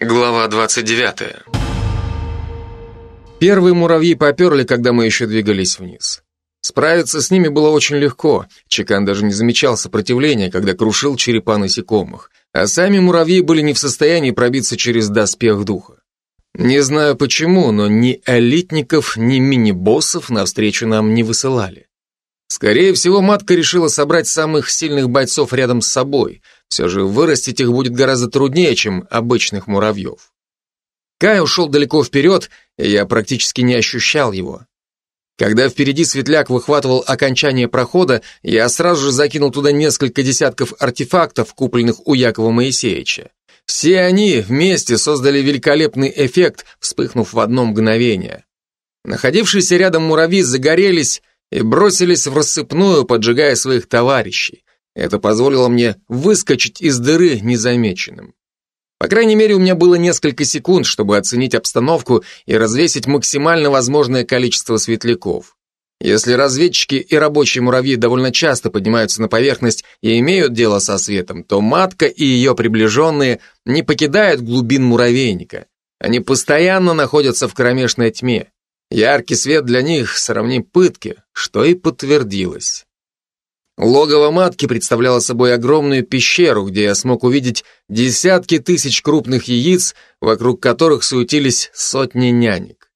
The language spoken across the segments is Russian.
Глава 29. Первые муравьи поперли, когда мы еще двигались вниз. Справиться с ними было очень легко. Чекан даже не замечал сопротивления, когда крушил черепа насекомых. А сами муравьи были не в состоянии пробиться через доспех духа. Не знаю почему, но ни элитников, ни мини-боссов навстречу нам не высылали. Скорее всего, матка решила собрать самых сильных бойцов рядом с собой. Все же вырастить их будет гораздо труднее, чем обычных муравьев. Кай ушел далеко вперед, и я практически не ощущал его. Когда впереди светляк выхватывал окончание прохода, я сразу же закинул туда несколько десятков артефактов, купленных у Якова Моисеевича. Все они вместе создали великолепный эффект, вспыхнув в одно мгновение. Находившиеся рядом муравьи загорелись, и бросились в рассыпную, поджигая своих товарищей. Это позволило мне выскочить из дыры незамеченным. По крайней мере, у меня было несколько секунд, чтобы оценить обстановку и развесить максимально возможное количество светляков. Если разведчики и рабочие муравьи довольно часто поднимаются на поверхность и имеют дело со светом, то матка и ее приближенные не покидают глубин муравейника. Они постоянно находятся в кромешной тьме. Яркий свет для них сравни пытки, что и подтвердилось. Логово матки представляло собой огромную пещеру, где я смог увидеть десятки тысяч крупных яиц, вокруг которых суетились сотни нянек.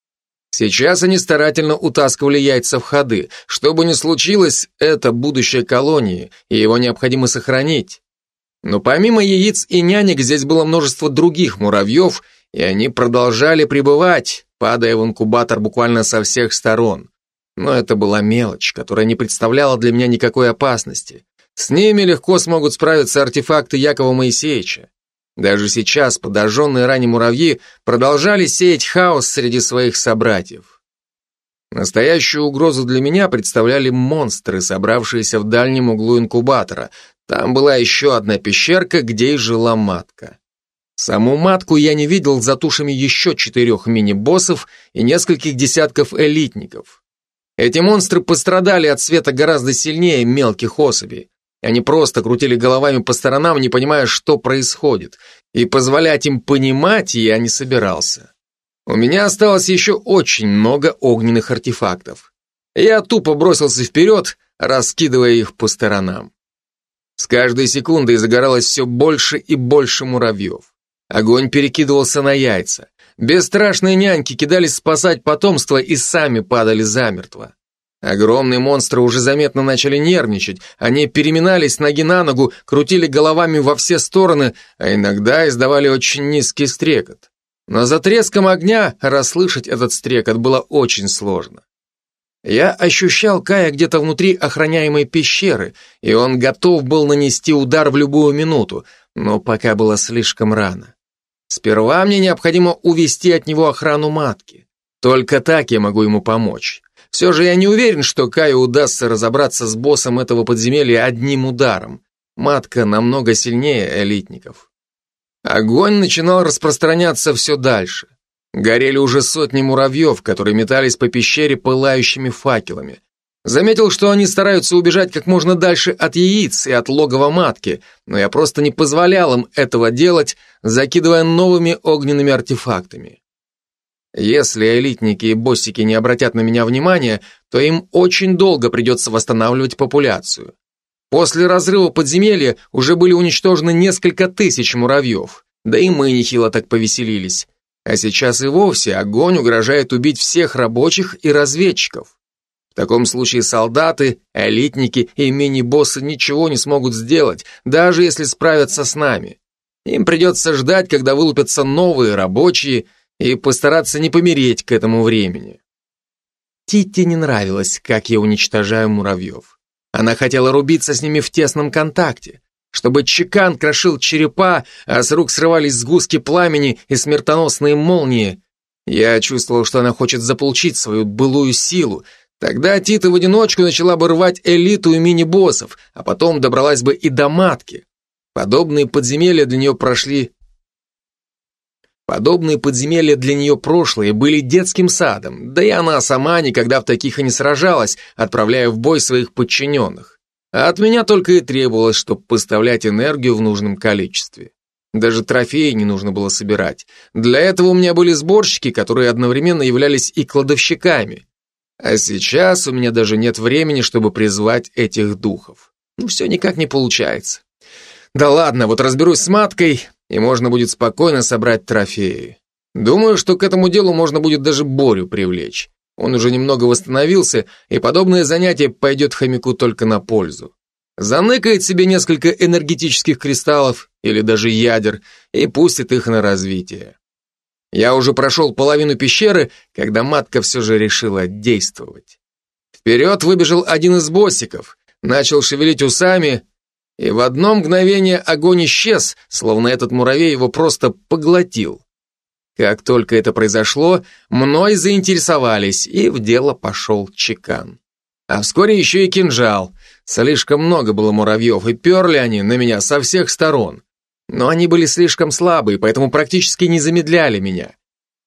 Сейчас они старательно утаскивали яйца в ходы. Что бы ни случилось, это будущее колонии, и его необходимо сохранить. Но помимо яиц и нянек здесь было множество других муравьев, и они продолжали пребывать, падая в инкубатор буквально со всех сторон. Но это была мелочь, которая не представляла для меня никакой опасности. С ними легко смогут справиться артефакты Якова Моисеевича. Даже сейчас подожженные ранее муравьи продолжали сеять хаос среди своих собратьев. Настоящую угрозу для меня представляли монстры, собравшиеся в дальнем углу инкубатора. Там была еще одна пещерка, где и жила матка. Саму матку я не видел за тушами еще четырех мини-боссов и нескольких десятков элитников. Эти монстры пострадали от света гораздо сильнее мелких особей. Они просто крутили головами по сторонам, не понимая, что происходит. И позволять им понимать я не собирался. У меня осталось еще очень много огненных артефактов. Я тупо бросился вперед, раскидывая их по сторонам. С каждой секундой загоралось все больше и больше муравьев. Огонь перекидывался на яйца. Бесстрашные няньки кидались спасать потомство и сами падали замертво. Огромные монстры уже заметно начали нервничать. Они переминались ноги на ногу, крутили головами во все стороны, а иногда издавали очень низкий стрекот. Но за треском огня расслышать этот стрекот было очень сложно. Я ощущал Кая где-то внутри охраняемой пещеры, и он готов был нанести удар в любую минуту, но пока было слишком рано. Сперва мне необходимо увести от него охрану матки. Только так я могу ему помочь. Все же я не уверен, что Каю удастся разобраться с боссом этого подземелья одним ударом. Матка намного сильнее элитников. Огонь начинал распространяться все дальше. Горели уже сотни муравьев, которые метались по пещере пылающими факелами. Заметил, что они стараются убежать как можно дальше от яиц и от логова матки, но я просто не позволял им этого делать, закидывая новыми огненными артефактами. Если элитники и боссики не обратят на меня внимания, то им очень долго придется восстанавливать популяцию. После разрыва подземелья уже были уничтожены несколько тысяч муравьев, да и мы нехило так повеселились. А сейчас и вовсе огонь угрожает убить всех рабочих и разведчиков. В таком случае солдаты, элитники и мини-боссы ничего не смогут сделать, даже если справятся с нами. Им придется ждать, когда вылупятся новые рабочие, и постараться не помереть к этому времени. Тите не нравилось, как я уничтожаю муравьев. Она хотела рубиться с ними в тесном контакте, чтобы чекан крошил черепа, а с рук срывались сгустки пламени и смертоносные молнии. Я чувствовал, что она хочет заполучить свою былую силу, Тогда Тита в одиночку начала бы рвать элиту и мини-боссов, а потом добралась бы и до матки. Подобные подземелья для нее прошли... Подобные подземелья для нее прошлые были детским садом, да и она сама никогда в таких и не сражалась, отправляя в бой своих подчиненных. А от меня только и требовалось, чтобы поставлять энергию в нужном количестве. Даже трофеи не нужно было собирать. Для этого у меня были сборщики, которые одновременно являлись и кладовщиками. А сейчас у меня даже нет времени, чтобы призвать этих духов. Ну, все никак не получается. Да ладно, вот разберусь с маткой, и можно будет спокойно собрать трофеи. Думаю, что к этому делу можно будет даже Борю привлечь. Он уже немного восстановился, и подобное занятие пойдет хомяку только на пользу. Заныкает себе несколько энергетических кристаллов или даже ядер и пустит их на развитие. Я уже прошел половину пещеры, когда матка все же решила действовать. Вперед выбежал один из боссиков, начал шевелить усами, и в одно мгновение огонь исчез, словно этот муравей его просто поглотил. Как только это произошло, мной заинтересовались, и в дело пошел чекан. А вскоре еще и кинжал. Слишком много было муравьев, и перли они на меня со всех сторон. Но они были слишком слабые, поэтому практически не замедляли меня.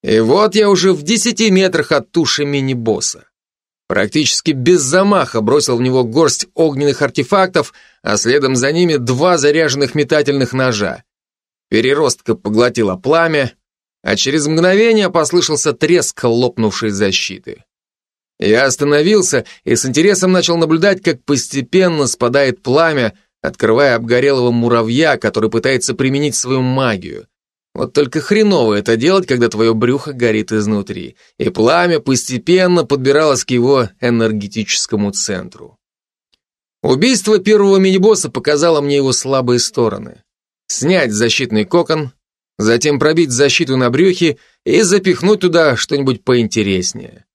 И вот я уже в десяти метрах от туши мини-босса. Практически без замаха бросил в него горсть огненных артефактов, а следом за ними два заряженных метательных ножа. Переростка поглотила пламя, а через мгновение послышался треск лопнувшей защиты. Я остановился и с интересом начал наблюдать, как постепенно спадает пламя, открывая обгорелого муравья, который пытается применить свою магию. Вот только хреново это делать, когда твое брюхо горит изнутри, и пламя постепенно подбиралось к его энергетическому центру. Убийство первого мини-босса показало мне его слабые стороны. Снять защитный кокон, затем пробить защиту на брюхе и запихнуть туда что-нибудь поинтереснее.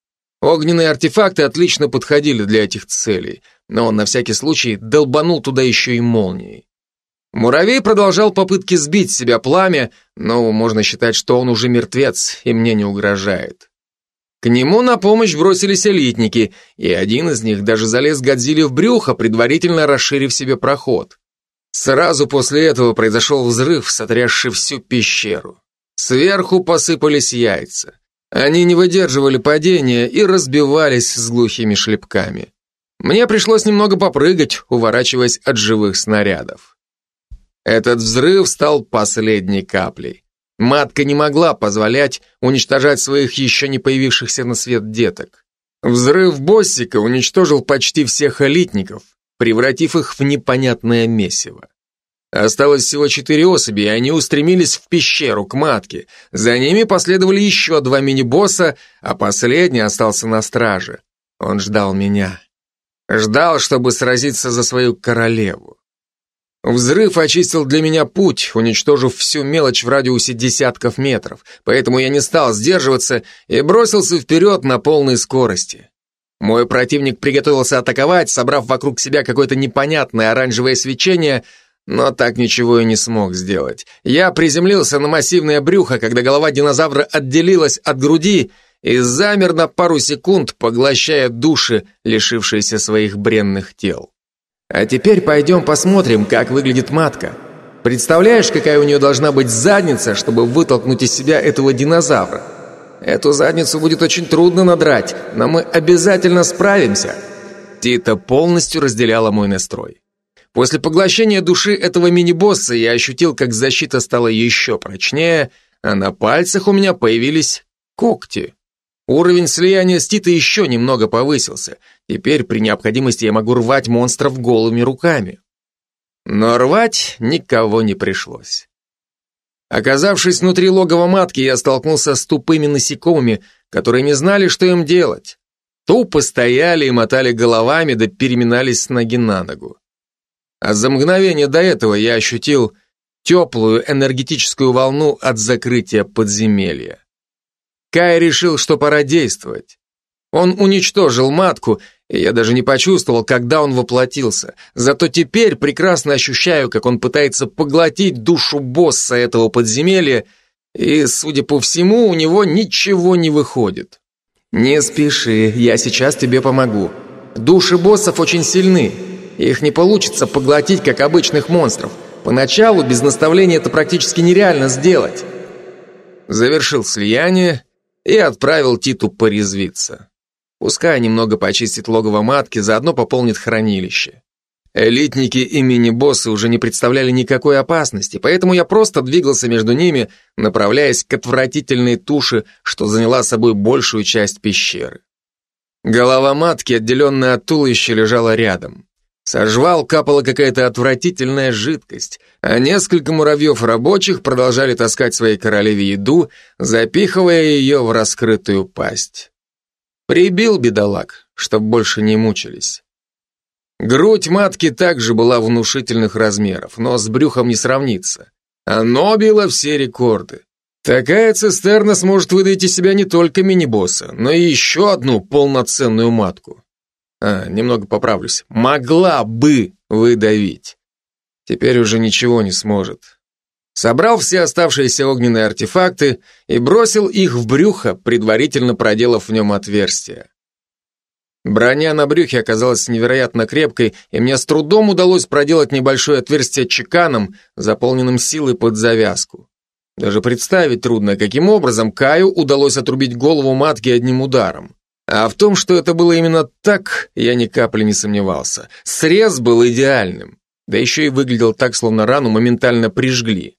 Огненные артефакты отлично подходили для этих целей, но он на всякий случай долбанул туда еще и молнией. Муравей продолжал попытки сбить с себя пламя, но можно считать, что он уже мертвец и мне не угрожает. К нему на помощь бросились элитники, и один из них даже залез Годзилле в брюхо, предварительно расширив себе проход. Сразу после этого произошел взрыв, сотрясший всю пещеру. Сверху посыпались яйца. Они не выдерживали падения и разбивались с глухими шлепками. Мне пришлось немного попрыгать, уворачиваясь от живых снарядов. Этот взрыв стал последней каплей. Матка не могла позволять уничтожать своих еще не появившихся на свет деток. Взрыв боссика уничтожил почти всех элитников, превратив их в непонятное месиво. Осталось всего четыре особи, и они устремились в пещеру к матке. За ними последовали еще два мини-босса, а последний остался на страже. Он ждал меня. Ждал, чтобы сразиться за свою королеву. Взрыв очистил для меня путь, уничтожив всю мелочь в радиусе десятков метров, поэтому я не стал сдерживаться и бросился вперед на полной скорости. Мой противник приготовился атаковать, собрав вокруг себя какое-то непонятное оранжевое свечение, но так ничего и не смог сделать. Я приземлился на массивное брюхо, когда голова динозавра отделилась от груди и замер на пару секунд, поглощая души, лишившиеся своих бренных тел. А теперь пойдем посмотрим, как выглядит матка. Представляешь, какая у нее должна быть задница, чтобы вытолкнуть из себя этого динозавра? Эту задницу будет очень трудно надрать, но мы обязательно справимся. Тита полностью разделяла мой настрой. После поглощения души этого мини-босса я ощутил, как защита стала еще прочнее, а на пальцах у меня появились когти. Уровень слияния с Титой еще немного повысился. Теперь при необходимости я могу рвать монстров голыми руками. Но рвать никого не пришлось. Оказавшись внутри логова матки, я столкнулся с тупыми насекомыми, которые не знали, что им делать. Тупо стояли и мотали головами, да переминались с ноги на ногу. А за мгновение до этого я ощутил теплую энергетическую волну от закрытия подземелья. Кай решил, что пора действовать. Он уничтожил матку, и я даже не почувствовал, когда он воплотился. Зато теперь прекрасно ощущаю, как он пытается поглотить душу босса этого подземелья, и, судя по всему, у него ничего не выходит. «Не спеши, я сейчас тебе помогу. Души боссов очень сильны. Их не получится поглотить, как обычных монстров. Поначалу без наставления это практически нереально сделать». Завершил слияние, и отправил Титу порезвиться. Пускай немного почистит логово матки, заодно пополнит хранилище. Элитники и мини-боссы уже не представляли никакой опасности, поэтому я просто двигался между ними, направляясь к отвратительной туше, что заняла собой большую часть пещеры. Голова матки, отделенная от туловища, лежала рядом. Со жвал капала какая-то отвратительная жидкость, а несколько муравьев рабочих продолжали таскать своей королеве еду, запихивая ее в раскрытую пасть. Прибил бедолаг, чтоб больше не мучились. Грудь матки также была внушительных размеров, но с брюхом не сравнится. Оно било все рекорды. Такая цистерна сможет выдать из себя не только мини-босса, но и еще одну полноценную матку. А, немного поправлюсь. Могла бы выдавить. Теперь уже ничего не сможет. Собрал все оставшиеся огненные артефакты и бросил их в брюхо, предварительно проделав в нем отверстие. Броня на брюхе оказалась невероятно крепкой, и мне с трудом удалось проделать небольшое отверстие чеканом, заполненным силой под завязку. Даже представить трудно, каким образом Каю удалось отрубить голову матки одним ударом. А в том, что это было именно так, я ни капли не сомневался. Срез был идеальным, да еще и выглядел так, словно рану моментально прижгли.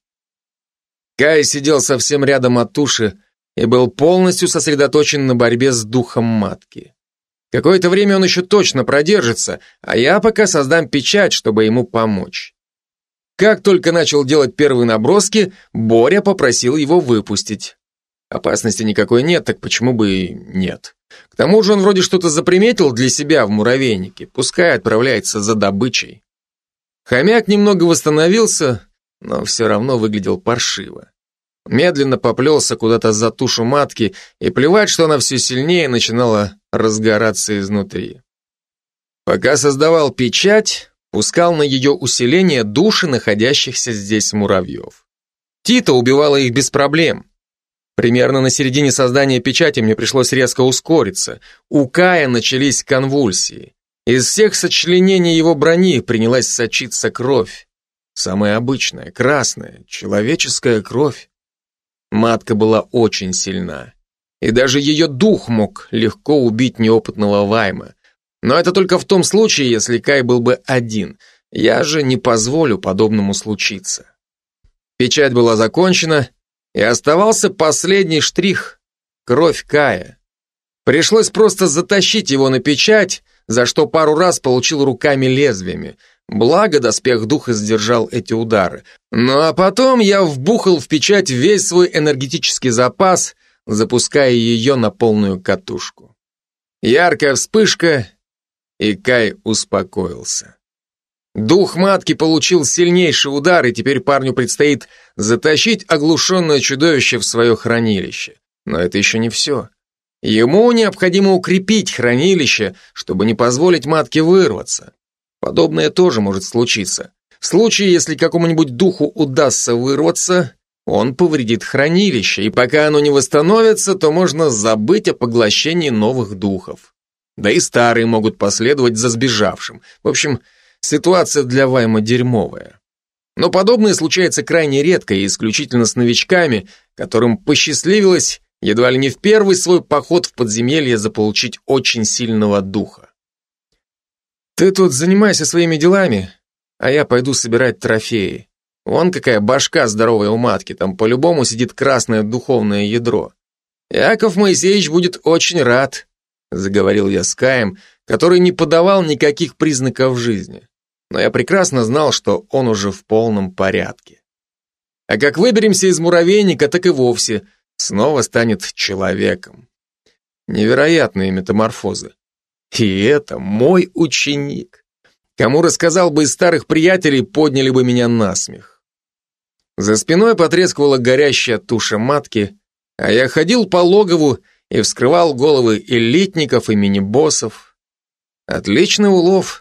Кай сидел совсем рядом от туши и был полностью сосредоточен на борьбе с духом матки. Какое-то время он еще точно продержится, а я пока создам печать, чтобы ему помочь. Как только начал делать первые наброски, Боря попросил его выпустить. Опасности никакой нет, так почему бы и нет? К тому же он вроде что-то заприметил для себя в муравейнике, пускай отправляется за добычей. Хомяк немного восстановился, но все равно выглядел паршиво. Медленно поплелся куда-то за тушу матки, и плевать, что она все сильнее начинала разгораться изнутри. Пока создавал печать, пускал на ее усиление души находящихся здесь муравьев. Тита убивала их без проблем. Примерно на середине создания печати мне пришлось резко ускориться. У Кая начались конвульсии. Из всех сочленений его брони принялась сочиться кровь. Самая обычная, красная, человеческая кровь. Матка была очень сильна. И даже ее дух мог легко убить неопытного Вайма. Но это только в том случае, если Кай был бы один. Я же не позволю подобному случиться. Печать была закончена, и оставался последний штрих — кровь Кая. Пришлось просто затащить его на печать, за что пару раз получил руками лезвиями. Благо доспех духа сдержал эти удары. Ну а потом я вбухал в печать весь свой энергетический запас, запуская ее на полную катушку. Яркая вспышка, и Кай успокоился. Дух матки получил сильнейший удар, и теперь парню предстоит затащить оглушенное чудовище в свое хранилище. Но это еще не все. Ему необходимо укрепить хранилище, чтобы не позволить матке вырваться. Подобное тоже может случиться. В случае, если какому-нибудь духу удастся вырваться, он повредит хранилище, и пока оно не восстановится, то можно забыть о поглощении новых духов. Да и старые могут последовать за сбежавшим. В общем, ситуация для Вайма дерьмовая. Но подобное случается крайне редко и исключительно с новичками, которым посчастливилось едва ли не в первый свой поход в подземелье заполучить очень сильного духа. Ты тут занимайся своими делами, а я пойду собирать трофеи. Вон какая башка здоровая у матки, там по-любому сидит красное духовное ядро. Яков Моисеевич будет очень рад, заговорил я с Каем, который не подавал никаких признаков жизни. Но я прекрасно знал, что он уже в полном порядке. А как выберемся из муравейника, так и вовсе снова станет человеком. Невероятные метаморфозы. И это мой ученик. Кому рассказал бы из старых приятелей, подняли бы меня на смех. За спиной потрескивала горящая туша матки, а я ходил по логову и вскрывал головы элитников и мини-боссов. Отличный улов.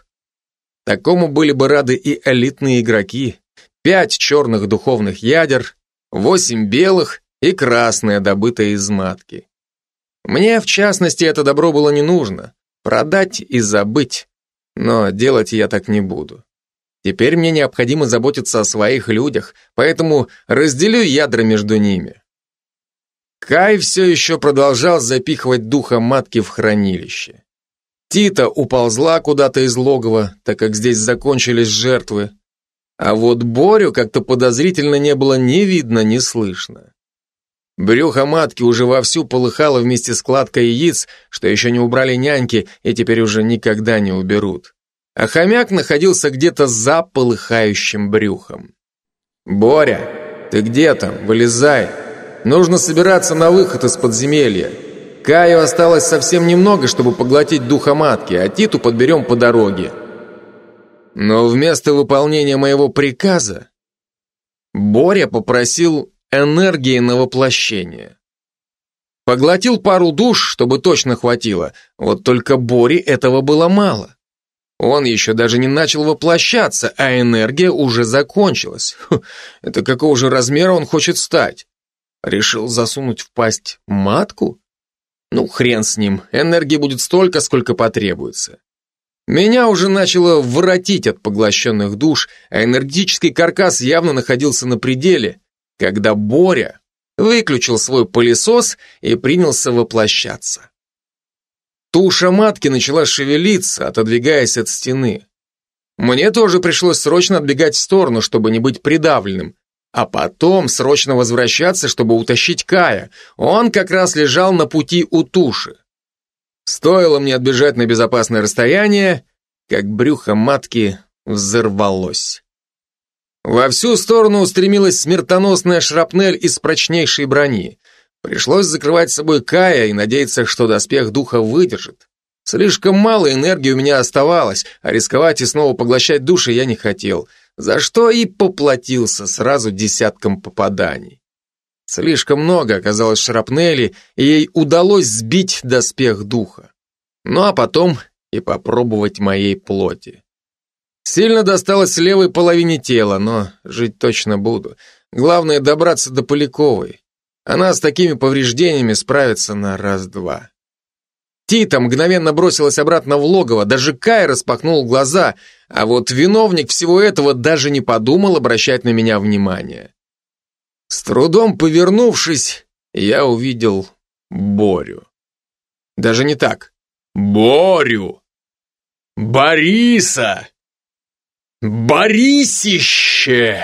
Такому были бы рады и элитные игроки. Пять черных духовных ядер, восемь белых и красное, добытое из матки. Мне, в частности, это добро было не нужно. Продать и забыть. Но делать я так не буду. Теперь мне необходимо заботиться о своих людях, поэтому разделю ядра между ними. Кай все еще продолжал запихивать духа матки в хранилище. Тита уползла куда-то из логова, так как здесь закончились жертвы. А вот Борю как-то подозрительно не было ни видно, ни слышно. Брюхо матки уже вовсю полыхало вместе с кладкой яиц, что еще не убрали няньки и теперь уже никогда не уберут. А хомяк находился где-то за полыхающим брюхом. «Боря, ты где там? Вылезай! Нужно собираться на выход из подземелья. Каю осталось совсем немного, чтобы поглотить духа матки, а Титу подберем по дороге». Но вместо выполнения моего приказа Боря попросил энергии на воплощение. Поглотил пару душ, чтобы точно хватило, вот только Боре этого было мало. Он еще даже не начал воплощаться, а энергия уже закончилась. Фу, это какого же размера он хочет стать? Решил засунуть в пасть матку? Ну, хрен с ним, энергии будет столько, сколько потребуется. Меня уже начало воротить от поглощенных душ, а энергетический каркас явно находился на пределе, когда Боря выключил свой пылесос и принялся воплощаться. Туша матки начала шевелиться, отодвигаясь от стены. Мне тоже пришлось срочно отбегать в сторону, чтобы не быть придавленным, а потом срочно возвращаться, чтобы утащить Кая. Он как раз лежал на пути у туши. Стоило мне отбежать на безопасное расстояние, как брюхо матки взорвалось. Во всю сторону устремилась смертоносная шрапнель из прочнейшей брони. Пришлось закрывать собой Кая и надеяться, что доспех духа выдержит. Слишком мало энергии у меня оставалось, а рисковать и снова поглощать души я не хотел, за что и поплатился сразу десятком попаданий. Слишком много оказалось шрапнели, и ей удалось сбить доспех духа. Ну а потом и попробовать моей плоти. Сильно досталось левой половине тела, но жить точно буду. Главное добраться до Поляковой. Она с такими повреждениями справится на раз-два. Тита мгновенно бросилась обратно в логово, даже Кай распахнул глаза, а вот виновник всего этого даже не подумал обращать на меня внимание. С трудом повернувшись, я увидел Борю. Даже не так. Борю! Бориса! Борисище!